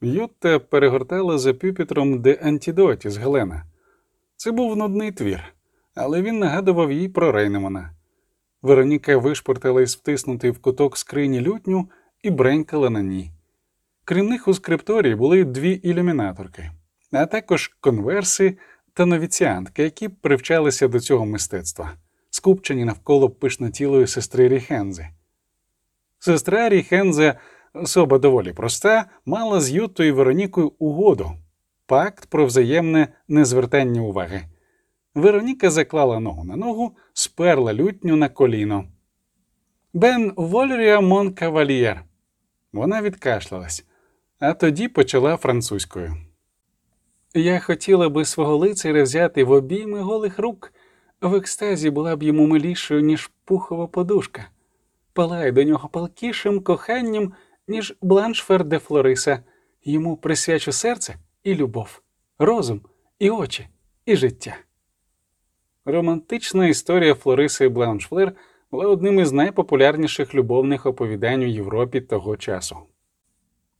Ютта перегортала за пюпітром де антідотіс Гелена. Це був нудний твір, але він нагадував їй про Рейнемана. Вероніка вишпортила із втиснутий в куток скрині лютню і бренькала на ній. Крім них у скрипторії були дві ілюмінаторки, а також конверси та новіціантки, які привчалися до цього мистецтва, скупчені навколо пишнотілої сестри Ріхензи. Сестра Ріхензе, особа доволі проста, мала з Ютою Веронікою угоду пакт про взаємне незвертання уваги. Вероніка заклала ногу на ногу, сперла лютню на коліно. Бен Вольрія Мон Кавальєр. Вона відкашлялась, а тоді почала французькою. Я хотіла би свого лицаря взяти в обійми голих рук. В екстазі була б йому милішою, ніж пухова подушка. Палає до нього палкішим коханням, ніж Бланшфер де Флориса. Йому присвячу серце і любов, розум, і очі, і життя. Романтична історія Флориси Бланшфлер була одним із найпопулярніших любовних оповідань у Європі того часу.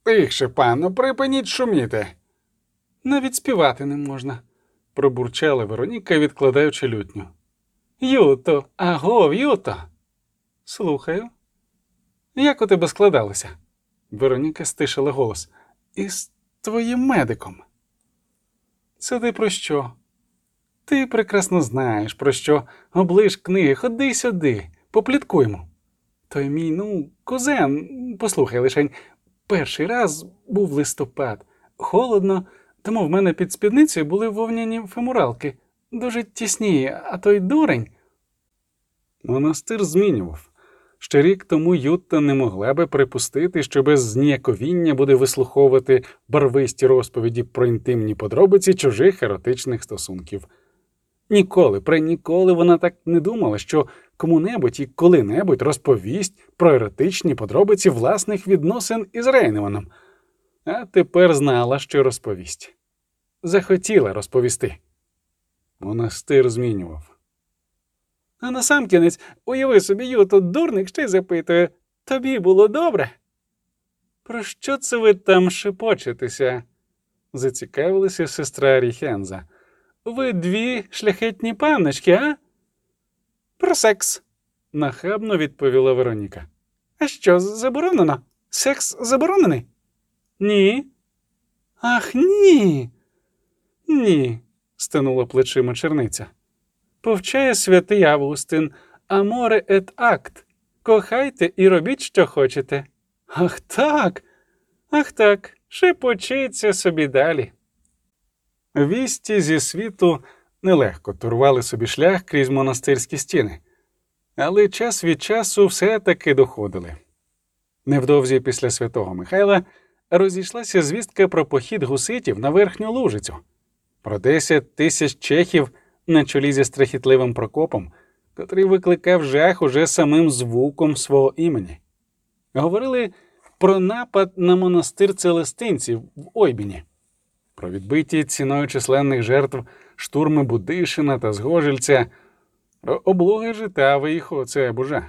Тихше, пану, припиніть шуміти. Навіть співати не можна, пробурчала Вероніка, відкладаючи лютню. Юто, аго, Юто. Слухаю. Як у тебе складалося? Вероніка стишила голос. Із твоїм медиком. Це ти про що? Ти прекрасно знаєш, про що оближ книги, ходи сюди, попліткуємо. Той мій, ну, кузен, послухай лишень, перший раз був листопад, холодно, тому в мене під спідницею були вовняні фемуралки, дуже тісні, а той дурень. Монастир змінював. Ще рік тому Ютта не могла би припустити, що без зніяковіння буде вислуховувати барвисті розповіді про інтимні подробиці чужих еротичних стосунків. Ніколи, при ніколи вона так не думала, що кому-небудь і коли-небудь розповість про еротичні подробиці власних відносин із Рейневаном, а тепер знала, що розповість. Захотіла розповісти. Монастир змінював. А насамкінець, уяви собі, Юто, дурник ще й запитує тобі було добре? Про що це ви там шепочетеся? зацікавилася сестра Ріхенза. Ви дві шляхетні панночки, а? Про секс, нахабно відповіла Вероніка. А що, заборонено? Секс заборонений? Ні. Ах, ні. Ні, стинула плечима черниця. Повчає святий Августин, аморе ет акт. Кохайте і робіть, що хочете. Ах так, ах так, шепочіться собі далі. Вісті зі світу нелегко турвали собі шлях крізь монастирські стіни, але час від часу все таки доходили. Невдовзі після святого Михайла розійшлася звістка про похід гуситів на верхню лужицю, про 10 тисяч чехів на чолі зі страхітливим Прокопом, котрий викликав жах уже самим звуком свого імені. Говорили про напад на монастир целестинців в Ойбіні, про відбиті ціною численних жертв штурми Будишина та Згожельця, про облоги житави їх оце бужа.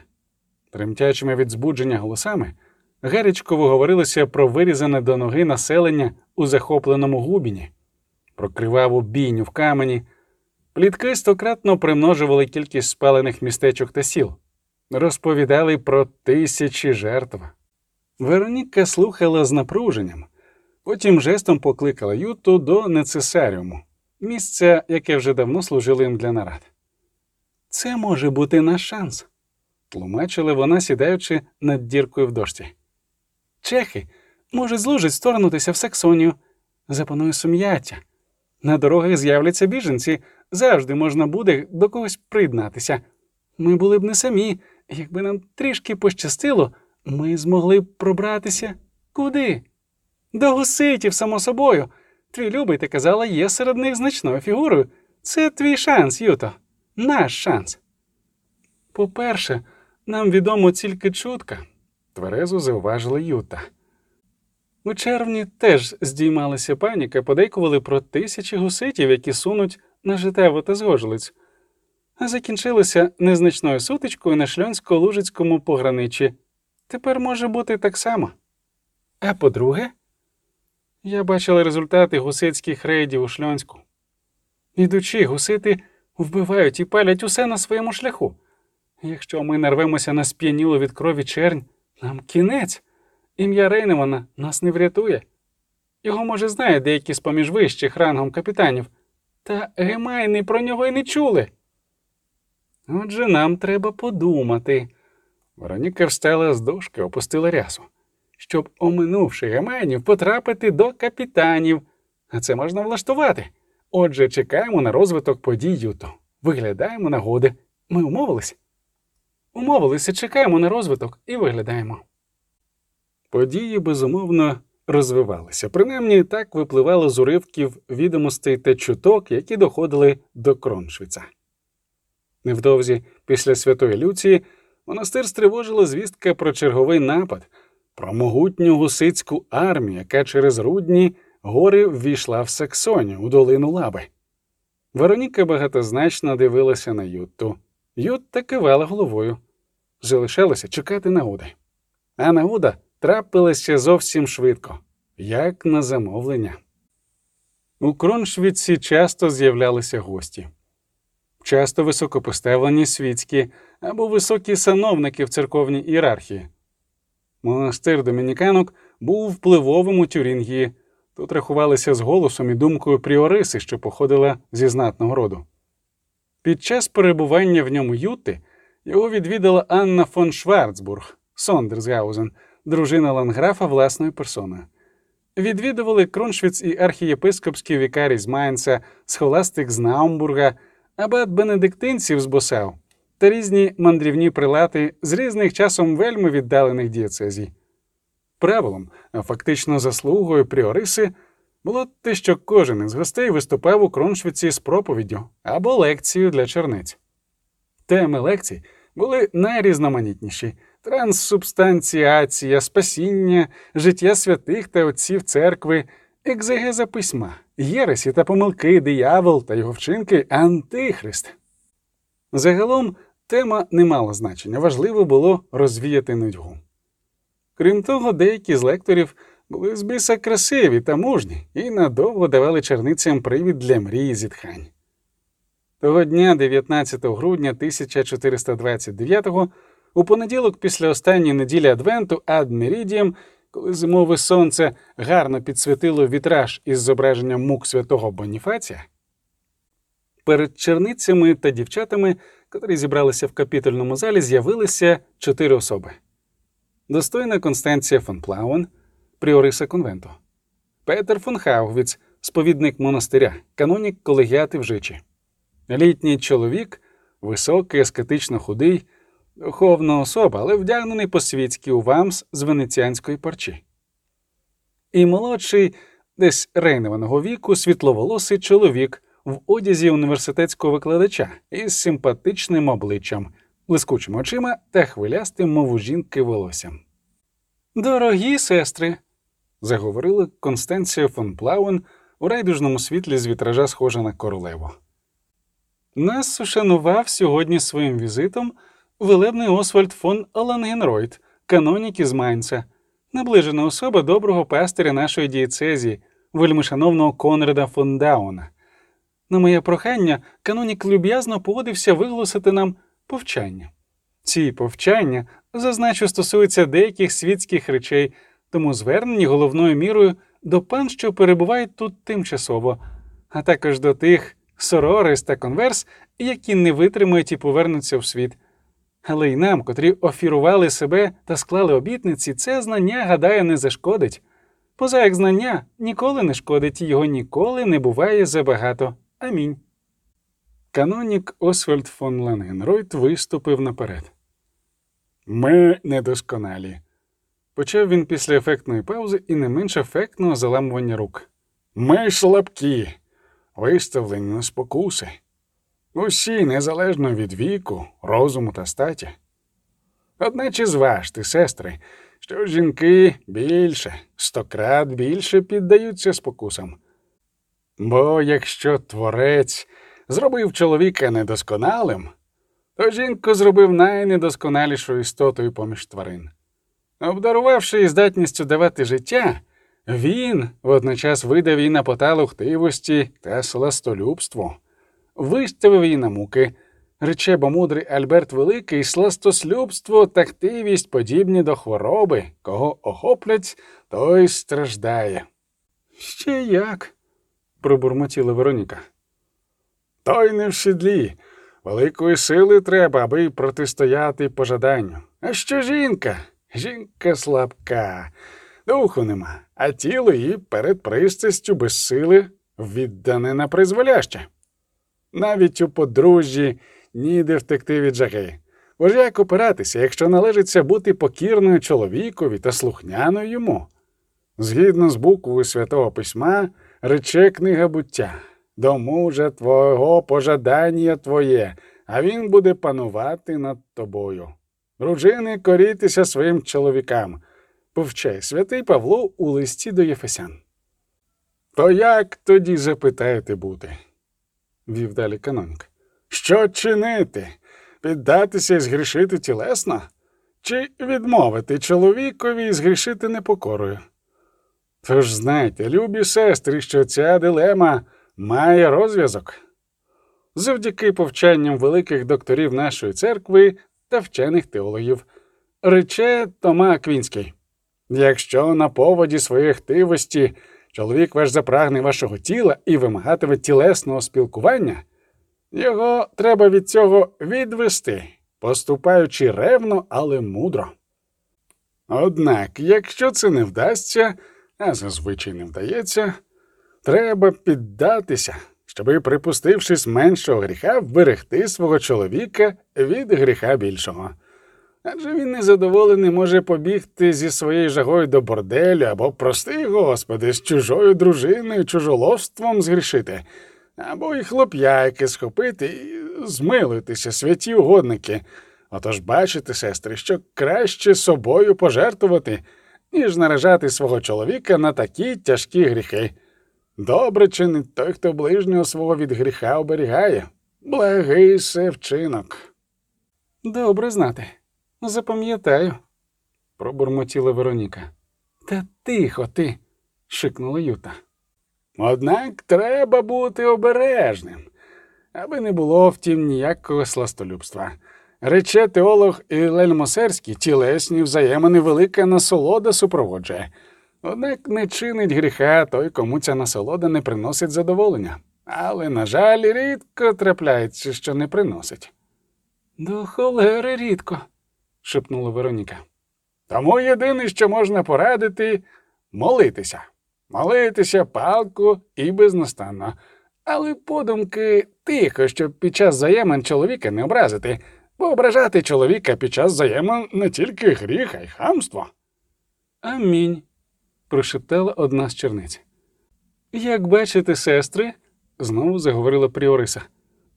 Тремтячими від збудження голосами гарячково говорилося про вирізане до ноги населення у захопленому губіні, про криваву бійню в камені. Плітки стократно примножували кількість спалених містечок та сіл, розповідали про тисячі жертв. Вероніка слухала з напруженням, потім жестом покликала Юту до нецесаріуму, місця, яке вже давно служило їм для нарад. Це може бути наш шанс, тлумачила вона, сідаючи над діркою в дошці. Чехи можуть злужить сторнутися в Саксонію, запанує сум'яття. На дорогах з'являться біженці, завжди можна буде до когось приєднатися. Ми були б не самі, якби нам трішки пощастило, ми змогли б пробратися куди? До гуситів, само собою. Твій любий, ти казала, є серед них значною фігурою. Це твій шанс, Юто, наш шанс. По-перше, нам відомо тільки чутка, тверезо зауважила Юта. У червні теж здіймалася паніка, подейкували про тисячі гуситів, які сунуть на житеву та згожилиць, а закінчилося незначною сутичкою на шльонсько-лужицькому пограничі. Тепер може бути так само. А по-друге, Я бачила результати гусицьких рейдів у Шльонську. Ідучи, гусити вбивають і палять усе на своєму шляху. Якщо ми нарвемося на сп'янілу від крові чернь, нам кінець. Ім'я Рейневана нас не врятує. Його, може, знає деякі з поміж вищих рангом капітанів, та гемайни про нього й не чули. Отже, нам треба подумати. Вероніка встала з дошки, опустила рясу, щоб, оминувши гемайнів, потрапити до капітанів. А це можна влаштувати. Отже, чекаємо на розвиток подій Юто. Виглядаємо нагоди. Ми умовились? Умовилися, чекаємо на розвиток і виглядаємо. Події, безумовно, розвивалися. Принаймні так випливало з уривків відомостей та чуток, які доходили до Кроншвіца. Невдовзі, після святої Люції, монастир стривожила звістка про черговий напад, про могутню гусицьку армію, яка через рудні гори ввійшла в Саксонію у долину лаби. Вероніка багатозначно дивилася на Ютту. Ютта кивала головою. Залишалося чекати нагоди. А нагода трапилася зовсім швидко, як на замовлення. У Кроншвіці часто з'являлися гості, часто високопоставлені світські або високі сановники в церковній ієрархії. Монастир домініканок був впливовим у Тюрінгії, тут рахувалися з голосом і думкою пріориси, що походила зі знатного роду. Під час перебування в ньому Юти його відвідала Анна фон Шварцбург, Сондерсгаузен, дружина ландграфа власною персоною. Відвідували Кроншвіц і архієпископський вікарій з Майнца, схоластик з Наумбурга, абат бенедиктинців з Босау та різні мандрівні прелати з різних часом вельми віддалених дієцезій. Правилом, а фактично заслугою пріориси, було те, що кожен із гостей виступав у Кроншвіці з проповіддю або лекцією для черниць. Теми лекцій були найрізноманітніші транссубстанціація, спасіння, життя святих та отців церкви, екзегеза письма, єресі та помилки, диявол та його вчинки, антихрист. Загалом тема не мала значення, важливо було розвіяти нудьгу. Крім того, деякі з лекторів були з біса красиві та мужні і надовго давали черницям привід для мрії зітхань. Того дня, 19 грудня 1429-го, у понеділок, після останньої неділі Адвенту, ад Мерідієм, коли зимове сонце гарно підсвітило вітраж із зображенням мук святого Боніфація, перед черницями та дівчатами, котрі зібралися в капітольному залі, з'явилися чотири особи: достойна Констанція фон Плауен, пріориса конвенту, Петер фон Хаугвіц, сповідник монастиря, канонік колегіати в Жичі, літній чоловік, високий, ескетично худий духовна особа, але вдягнений по-світськи у вамс з венеціанської парчі. І молодший, десь рейнованого віку, світловолосий чоловік в одязі університетського викладача із симпатичним обличчям, блискучими очима та хвилястим, мов у жінки волоссям. Дорогі сестри, заговорила Констанція фон Плауен у райдужному світлі з вітража, схожа на королеву. Нас ушанував сьогодні своїм візитом велебний Освальд фон Лангенройд, канонік із Майнца, наближена особа доброго пастиря нашої дієцезії, вельмишановного Конрада фон Дауна. На моє прохання, канонік люб'язно погодився виголосити нам повчання. Ці повчання, зазначу, стосуються деяких світських речей, тому звернені головною мірою до пан, що перебувають тут тимчасово, а також до тих сорорис та конверс, які не витримають і повернуться в світ. Але й нам, котрі офірували себе та склали обітниці, це знання, гадаю, не зашкодить. Поза як знання ніколи не шкодить, його ніколи не буває забагато. Амінь. Канонік Освальд фон Лангенройт виступив наперед. Ми недосконалі. Почав він після ефектної паузи і не менш ефектного заламування рук. Ми слабкі, виставлені на спокуси. Усі незалежно від віку, розуму та статі. Одначе зважте, сестри, що жінки більше, стократ більше піддаються спокусам. Бо якщо творець зробив чоловіка недосконалим, то жінку зробив найнедосконалішою істотою поміж тварин. Обдарувавши її здатністю давати життя, Він водночас видав її на поталу хтивості та сластолюбству, виставив її на муки. Рече, бо мудрий Альберт Великий, сластослюбство та хтивість подібні до хвороби, кого охоплять, той страждає. Ще як? пробурмотіла Вероніка. Той не в сідлі. Великої сили треба, аби протистояти пожаданню. А що жінка? Жінка слабка, духу нема, а тіло її перед пристастю без сили віддане на призволяще. Навіть у подружжі ніде втекти від жаги. Бо ж як опиратися, якщо належиться бути покірною чоловікові та слухняною йому? Згідно з буквою Святого Письма, рече книга буття до мужа твого пожадання твоє, а він буде панувати над тобою. Дружини корітися своїм чоловікам, повчай святий Павло у листі до Єфесян. То як тоді запитаєте бути? Вів далі канонік. Що чинити? Піддатися і згрішити тілесно? Чи відмовити чоловікові і згрішити непокорою? Тож знайте, любі сестри, що ця дилема має розв'язок. Завдяки повчанням великих докторів нашої церкви та вчених теологів, рече Тома Аквінський. Якщо на поводі своєї хтивості чоловік ваш запрагне вашого тіла і вимагатиме тілесного спілкування, його треба від цього відвести, поступаючи ревно, але мудро. Однак, якщо це не вдасться, а зазвичай не вдається, треба піддатися, щоби, припустившись меншого гріха, вберегти свого чоловіка від гріха більшого. Адже він незадоволений може побігти зі своєю жагою до борделю або, прости, господи, з чужою дружиною, чужоловством згрішити, або й хлоп'яйки схопити і змилуйтеся, святі угодники. Отож бачите, сестри, що краще собою пожертвувати, ніж наражати свого чоловіка на такі тяжкі гріхи. Добре чинить той, хто ближнього свого від гріха оберігає. Благий се вчинок. Добре знати. Запам'ятаю, пробурмотіла Вероніка. Та тихо ти, шикнула Юта. Однак треба бути обережним, аби не було втім ніякого сластолюбства. Рече теолог Ілель Мосерський, тілесні взаємини велика насолода супроводжує. Однак не чинить гріха той, кому ця насолода не приносить задоволення. Але, на жаль, рідко трапляється, що не приносить. До холери рідко, шепнула Вероніка. Тому єдине, що можна порадити, молитися. Молитися палку і безнастанно. Але подумки тихо, щоб під час взаємин чоловіка не образити, бо ображати чоловіка під час взаємин не тільки гріх, а й хамство. Амінь прошептала одна з черниць. Як бачите, сестри, знову заговорила Пріориса.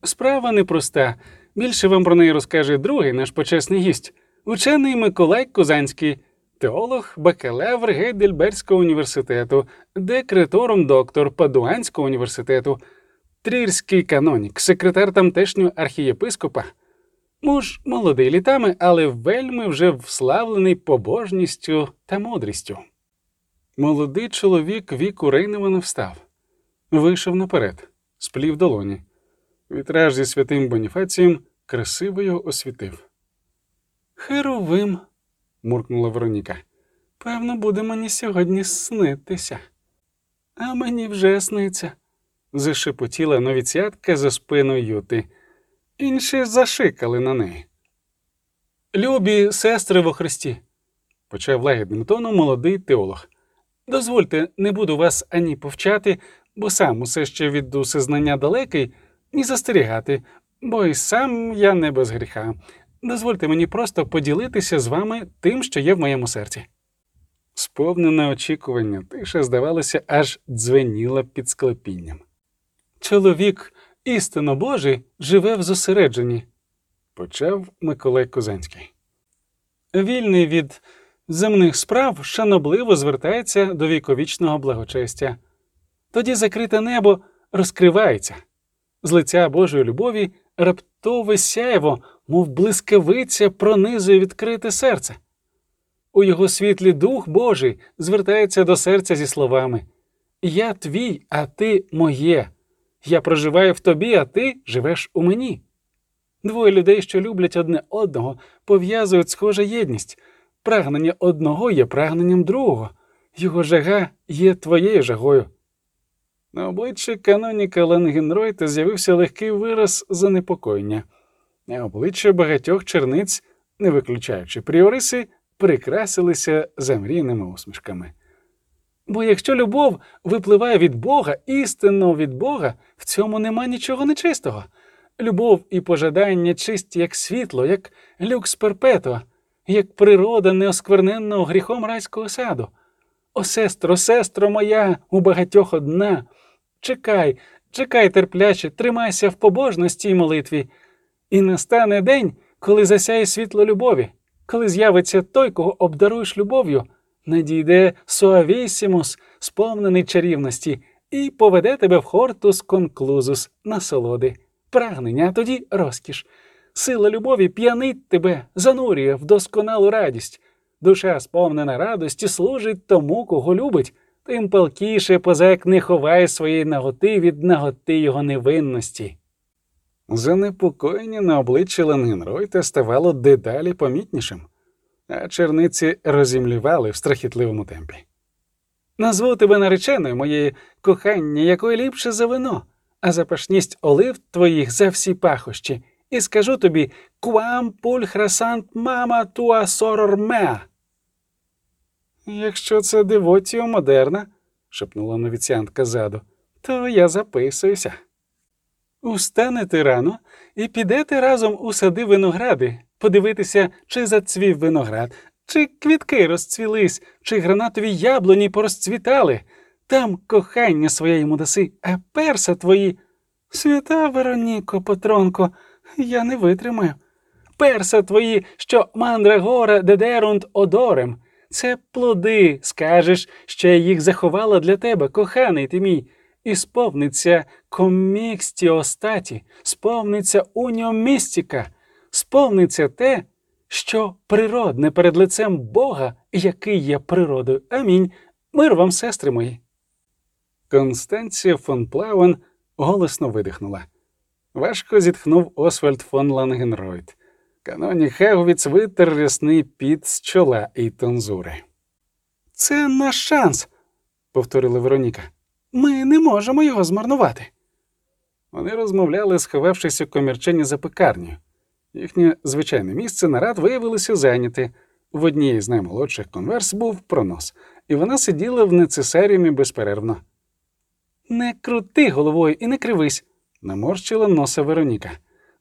Справа непроста. Більше вам про неї розкаже другий наш почесний гість, учений Миколай Козанський, теолог, бакалавр Гейдельберського університету, декретором доктор Падуанського університету, трірський канонік, секретар тамтешнього архієпископа. Муж молодий літами, але вельми вже вславлений побожністю та мудрістю. Молодий чоловік віку Рейневана встав, вийшов наперед, сплів долоні. Вітраж зі святим Боніфацієм красиво його освітив. Херовим, муркнула Вероніка. Певно, буде мені сьогодні снитися. А мені вже сниться, зашепотіла новіцятка за спиною Юти. Інші зашикали на неї. Любі сестри во Христі, почав лагідним тоном молодий теолог. Дозвольте, не буду вас ані повчати, бо сам усе ще від усезнання далекий, ні застерігати, бо й сам я не без гріха. Дозвольте мені просто поділитися з вами тим, що є в моєму серці. Сповнене очікування, тиша, здавалося, аж дзвеніла під склепінням. Чоловік, істинно Божий, живе в зосередженні, почав Миколай Козанський. Вільний від земних справ шанобливо звертається до віковічного благочестя. Тоді закрите небо розкривається, з лиця Божої любові раптове сяєво, мов блискавиця, пронизує відкрите серце. У його світлі Дух Божий звертається до серця зі словами Я твій, а ти моє. Я проживаю в тобі, а ти живеш у мені. Двоє людей, що люблять одне одного, пов'язують схожа єдність. Прагнення одного є прагненням другого, його жага є твоєю жагою. На обличчі каноніка Ленгенройта з'явився легкий вираз занепокоєння, обличчя багатьох черниць, не виключаючи пріориси, прикрасилися замрійними усмішками. Бо якщо любов випливає від Бога, істинно від Бога, в цьому нема нічого нечистого. Любов і пожадання чисті, як світло, як люкс перпетуа, як природа неоскверненного гріхом райського саду. О, сестро, сестро моя, у багатьох одна. Чекай, чекай терпляче, тримайся в побожності й молитві. І настане день, коли засяє світло любові, коли з'явиться той, кого обдаруєш любов'ю, надійде суавісімус, сповнений чарівності, і поведе тебе в хортус конклузус, насолоди, прагнення, а тоді розкіш. Сила любові п'янить тебе, занурює в досконалу радість. Душа, сповнена радості, служить тому, кого любить, тим палкіше позек не ховає своєї наготи від наготи його невинності. Занепокоєння на обличчі Ленгенройта ставало дедалі помітнішим, а черниці розімлівали в страхітливому темпі. Назву тебе нареченою, моє кохання, якої ліпше за вино, а запашність олив твоїх за всі пахощі, і скажу тобі Куам пульхрасант мама туа сорор меа. Якщо це девотіо модерна, шепнула новіціантка ззаду, то я записуюся. Устанете рано і підете разом у сади виногради, подивитися, чи зацвів виноград, чи квітки розцвілись, чи гранатові яблуні порозцвітали. Там кохання своє йому даси, а перса твої. Свята Вероніко, Патронко, я не витримаю. Перса твої, що мандрагора дедерунт одорем. Це плоди, скажеш, що я їх заховала для тебе, коханий ти мій, і сповниться commixtio strati, сповниться unio mystica, сповниться те, що природне перед лицем Бога, який є природою. Амінь. Мир вам, сестри мої. Констанція фон Плауен голосно видихнула. Важко зітхнув Освальд фон Лангенройд. Каноні Хеговіц витер рясний піт з чола і тонзури. Це наш шанс, повторила Вероніка. Ми не можемо його змарнувати. Вони розмовляли, сховавшись у комірчині за пекарню. Їхнє звичайне місце нарад виявилося зайняте. В одній з наймолодших конверс був пронос, і вона сиділа в нецесаріумі безперервно. Не крути головою і не кривись, наморщила носа Вероніка.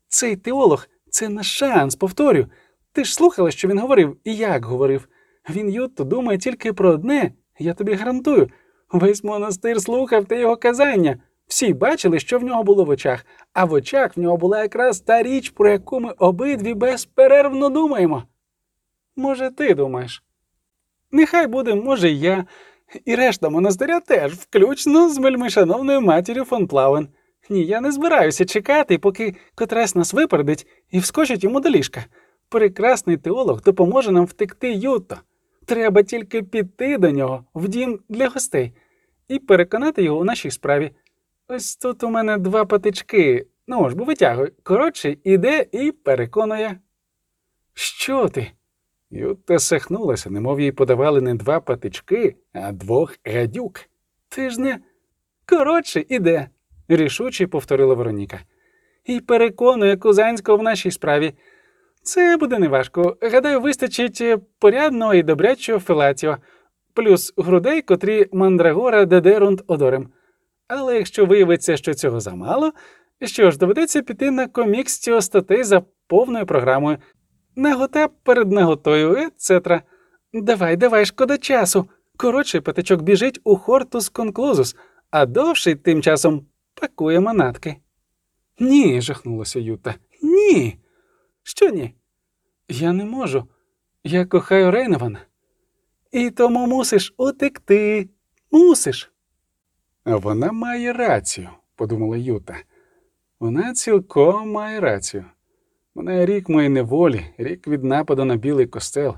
Цей теолог це наш шанс, повторю. Ти ж слухала, що він говорив і як говорив. Він Ютто думає тільки про одне, я тобі гарантую. Весь монастир слухав те його казання. Всі бачили, що в нього було в очах, а в очах в нього була якраз та річ, про яку ми обидві безперервно думаємо. Може, ти думаєш? Нехай буде, може, і я, і решта монастиря теж, включно з вельмишановною матір'ю фон Плавен. Ні, я не збираюся чекати, поки котрась нас випередить і вскочить йому до ліжка. Прекрасний теолог допоможе нам втекти Юто. Треба тільки піти до нього в дім для гостей і переконати його у нашій справі. Ось тут у мене два патички. Ну ж бо витягуй. Коротше, іде і переконує. Що ти? Юта сахнулася, немов їй подавали не два патички, а двох гадюк. Ти ж не. Коротше, іде рішуче повторила Вероніка. І переконує Кузанського в нашій справі. Це буде неважко. Гадаю, вистачить порядного і добрячого фелатіо, плюс грудей, котрі мандрагора дедерунд одорем. Але якщо виявиться, що цього замало, що ж, доведеться піти на комікстіо статей за повною програмою. Нагота перед наготою, ецетра. Давай, давай, шкода часу. Коротший патичок біжить у хортус конклузус, а довший тим часом пакує манатки. Ні, жахнулася Юта. Ні. Що ні? Я не можу. Я кохаю Рейнована. І тому мусиш утекти. Мусиш. Вона має рацію, подумала Юта. Вона цілком має рацію. Вона рік моєї неволі, рік від нападу на білий костел.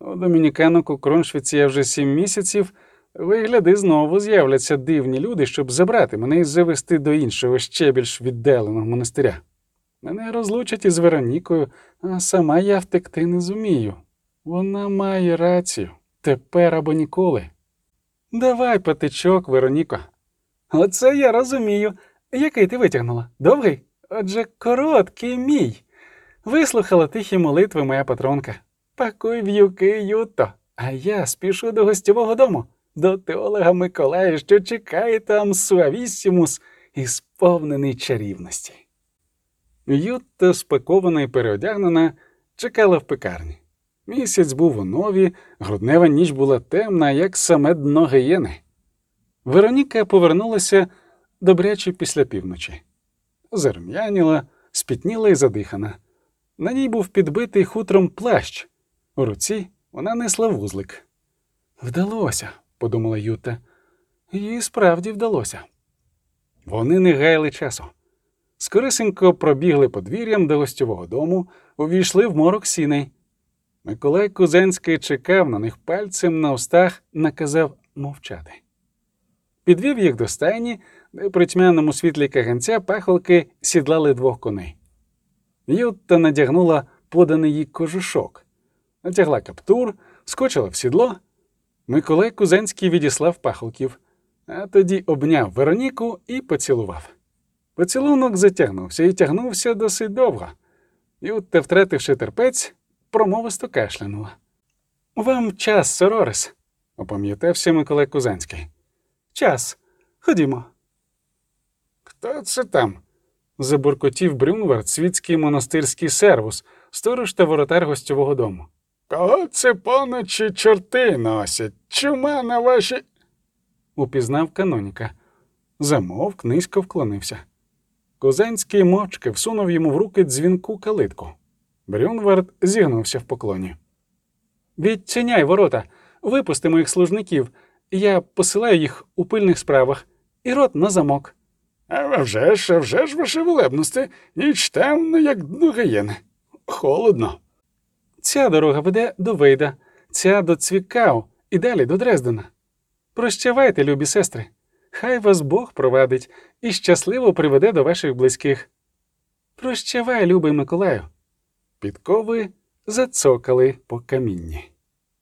У домініканок у Кроншвіці я вже сім місяців. Вигляди знову з'являться дивні люди, щоб забрати мене і завести до іншого ще більш віддаленого монастиря. Мене розлучать із Веронікою, а сама я втекти не зумію. Вона має рацію тепер або ніколи. Давай, патичок, Вероніко. Оце я розумію. Який ти витягнула? Довгий? Отже, короткий мій. Вислухала тихі молитви моя патронка. Пакуй в'юки, Юто, а я спішу до гостєвого дому, до теолога Миколая, що чекає там суавісімус і сповнений чарівності. Ютта, спакована і переодягнена, чекала в пекарні. Місяць був у нові, груднева ніч була темна, як саме дно гієни. Вероніка повернулася добряче після півночі. Зарум'яніла, спітніла і задихана. На ній був підбитий хутром плащ. У руці вона несла вузлик. Вдалося, подумала Юта. Їй справді вдалося. Вони не гаяли часу. Скорисенько пробігли подвір'ям до гостьового дому, увійшли в морок сіней. Миколай Кузенський чекав на них пальцем на устах, наказав мовчати. Підвів їх до стайні, де при тьмяному світлі каганця пахолки сідлали двох коней. Ютта надягнула поданий їй кожушок, натягла каптур, скочила в сідло. Миколай Кузенський відіслав пахолків, а тоді обняв Вероніку і поцілував. Поцілунок затягнувся і тягнувся досить довго. Ютта, втративши терпець, промовисто кашлянула. Вам час, Сорорис, опам'ятався Миколай Кузанський. Час. Ходімо. Хто це там? забуркотів Брюнвард, світський монастирський сервус, сторож та воротар гостьового дому. Кого це поночі чорти носять? Чума на ваші. упізнав каноніка. Замовк, низько вклонився. Козанський мовчки всунув йому в руки дзвінку калитку. Брюнвард зігнувся в поклоні. Відчиняй ворота, випусти моїх служників. Я посилаю їх у пильних справах, і рот на замок. А вже ж, а вже ж, ваше велебності, ніч темна, як дно гієни. Холодно. Ця дорога веде до Вейда, ця до Цвікау і далі до Дрездена. Прощавайте, любі сестри. Хай вас Бог провадить і щасливо приведе до ваших близьких. Прощавай, любий Миколаю. Підкови зацокали по камінні.